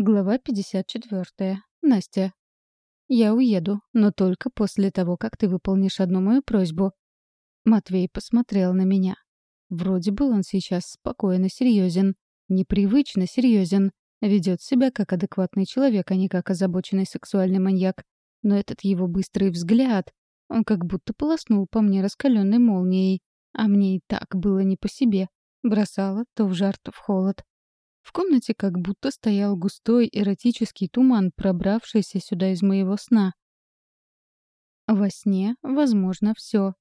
Глава 54. Настя. «Я уеду, но только после того, как ты выполнишь одну мою просьбу». Матвей посмотрел на меня. Вроде бы он сейчас спокойно серьезен, непривычно серьезен, ведет себя как адекватный человек, а не как озабоченный сексуальный маньяк. Но этот его быстрый взгляд, он как будто полоснул по мне раскаленной молнией, а мне и так было не по себе. Бросало то в жар, то в холод. В комнате как будто стоял густой эротический туман, пробравшийся сюда из моего сна. Во сне возможно все.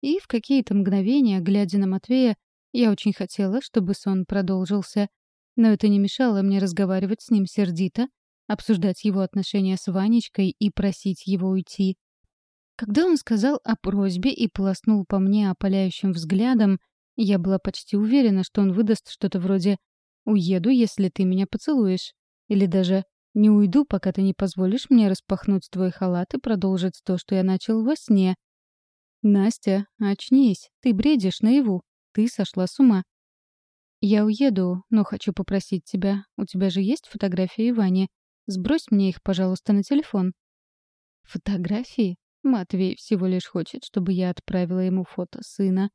И в какие-то мгновения, глядя на Матвея, я очень хотела, чтобы сон продолжился. Но это не мешало мне разговаривать с ним сердито, обсуждать его отношения с Ванечкой и просить его уйти. Когда он сказал о просьбе и полоснул по мне опаляющим взглядом, я была почти уверена, что он выдаст что-то вроде Уеду, если ты меня поцелуешь. Или даже не уйду, пока ты не позволишь мне распахнуть твой халат и продолжить то, что я начал во сне. Настя, очнись, ты бредишь наяву. Ты сошла с ума. Я уеду, но хочу попросить тебя. У тебя же есть фотографии Вани? Сбрось мне их, пожалуйста, на телефон. Фотографии? Матвей всего лишь хочет, чтобы я отправила ему фото сына.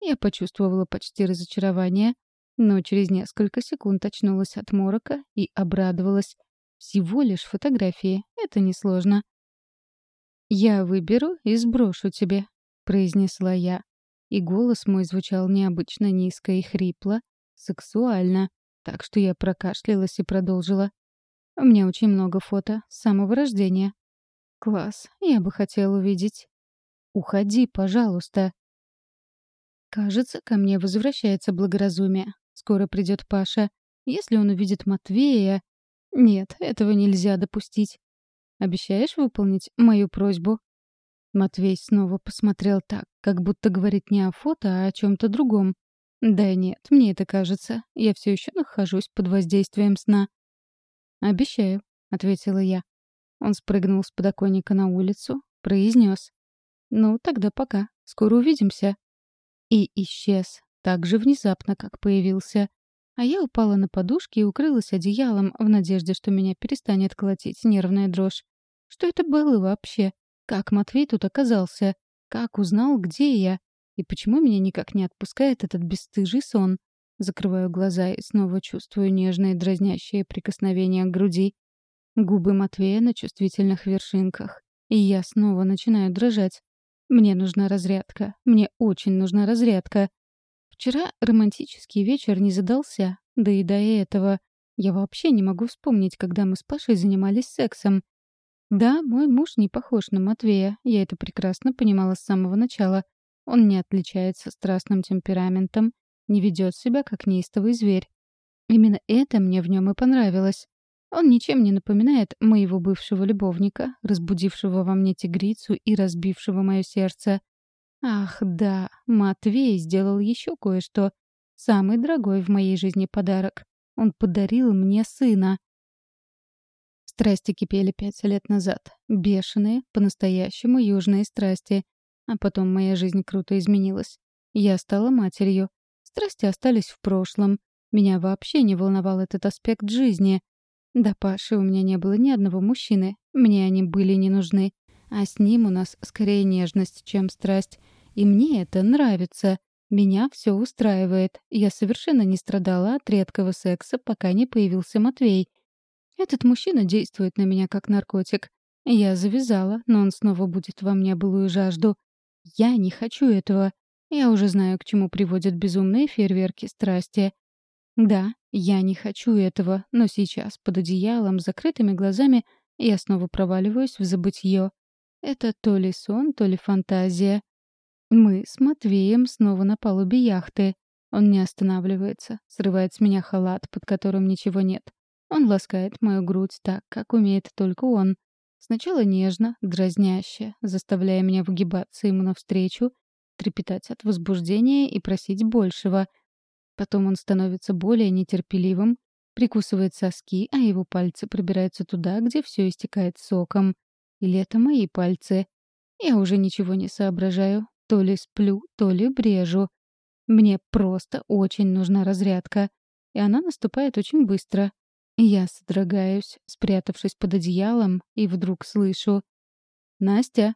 Я почувствовала почти разочарование, но через несколько секунд очнулась от морока и обрадовалась. Всего лишь фотографии, это несложно. «Я выберу и сброшу тебе», — произнесла я. И голос мой звучал необычно низко и хрипло, сексуально, так что я прокашлялась и продолжила. «У меня очень много фото с самого рождения». «Класс, я бы хотела увидеть». «Уходи, пожалуйста». Кажется, ко мне возвращается благоразумие. Скоро придет Паша. Если он увидит Матвея... Нет, этого нельзя допустить. Обещаешь выполнить мою просьбу?» Матвей снова посмотрел так, как будто говорит не о фото, а о чем-то другом. «Да нет, мне это кажется. Я все еще нахожусь под воздействием сна». «Обещаю», — ответила я. Он спрыгнул с подоконника на улицу, произнес. «Ну, тогда пока. Скоро увидимся». И исчез, так же внезапно, как появился. А я упала на подушки и укрылась одеялом в надежде, что меня перестанет колотить нервная дрожь. Что это было вообще? Как Матвей тут оказался? Как узнал, где я? И почему меня никак не отпускает этот бесстыжий сон? Закрываю глаза и снова чувствую нежные дразнящие прикосновения к груди. Губы Матвея на чувствительных вершинках. И я снова начинаю дрожать. Мне нужна разрядка. Мне очень нужна разрядка. Вчера романтический вечер не задался, да и до этого я вообще не могу вспомнить, когда мы с Пашей занимались сексом. Да, мой муж не похож на Матвея, я это прекрасно понимала с самого начала. Он не отличается страстным темпераментом, не ведет себя как неистовый зверь. Именно это мне в нем и понравилось. Он ничем не напоминает моего бывшего любовника, разбудившего во мне тигрицу и разбившего мое сердце. Ах, да, Матвей сделал еще кое-что. Самый дорогой в моей жизни подарок. Он подарил мне сына. Страсти кипели пять лет назад. Бешеные, по-настоящему южные страсти. А потом моя жизнь круто изменилась. Я стала матерью. Страсти остались в прошлом. Меня вообще не волновал этот аспект жизни. Да, Паши, у меня не было ни одного мужчины. Мне они были не нужны. А с ним у нас скорее нежность, чем страсть. И мне это нравится. Меня все устраивает. Я совершенно не страдала от редкого секса, пока не появился Матвей. Этот мужчина действует на меня как наркотик. Я завязала, но он снова будет во мне былую жажду. Я не хочу этого. Я уже знаю, к чему приводят безумные фейерверки страсти. Да, я не хочу этого, но сейчас, под одеялом, закрытыми глазами, я снова проваливаюсь в забытье. Это то ли сон, то ли фантазия. Мы с Матвеем снова на палубе яхты. Он не останавливается, срывает с меня халат, под которым ничего нет. Он ласкает мою грудь так, как умеет только он. Сначала нежно, дразняще, заставляя меня выгибаться ему навстречу, трепетать от возбуждения и просить большего. Потом он становится более нетерпеливым, прикусывает соски, а его пальцы пробираются туда, где все истекает соком. Или это мои пальцы? Я уже ничего не соображаю, то ли сплю, то ли брежу. Мне просто очень нужна разрядка. И она наступает очень быстро. Я содрогаюсь, спрятавшись под одеялом, и вдруг слышу. «Настя!»